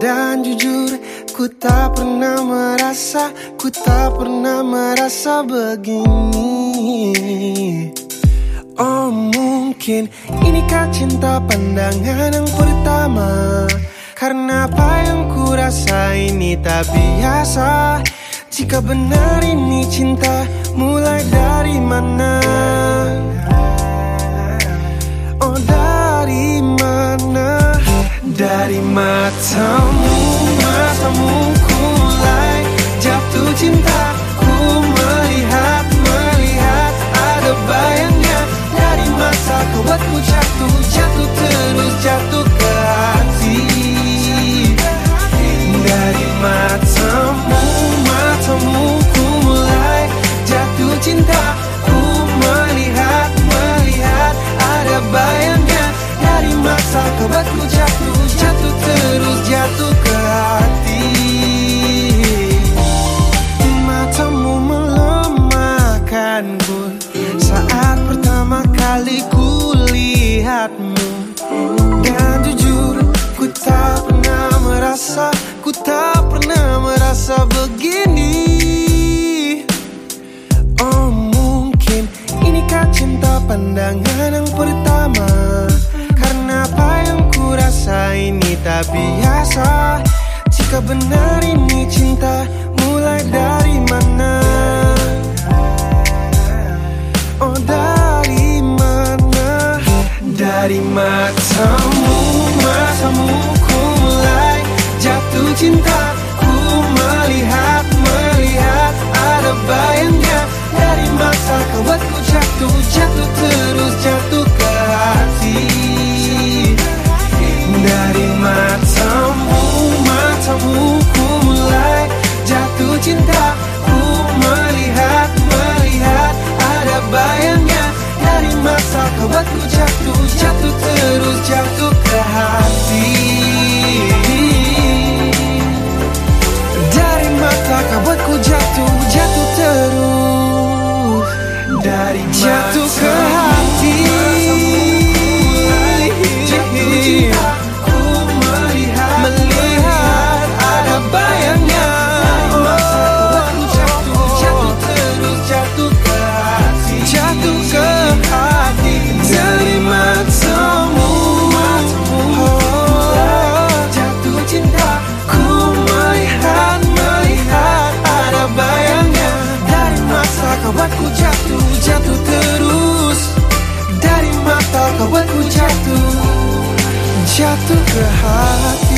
Dan jujur Ku tak pernah merasa, ku tak pernah merasa begini. Oh mungkin inikah cinta pandangan yang pertama? Karena apa yang ku rasa ini tak biasa? Jika benar ini cinta mulai dari mana dari matamu matamu kulai. Jatuh cinta ku melihat melihat. Ada bayangnya dari masa ku buatku jatuh jatuh terus jatuh ke hati. Dari matamu rasa begini. Oh mungkin inikah cinta pandangan yang pertama? Karena apa yang ku rasa ini tak biasa? Jika benar ini cinta mulai dari mana? Oh dari mana? Dari matamu, matamu. Já tu buatku jatuh, jatuh terus. Dari mata kau buatku jatuh Jatuh ke hati.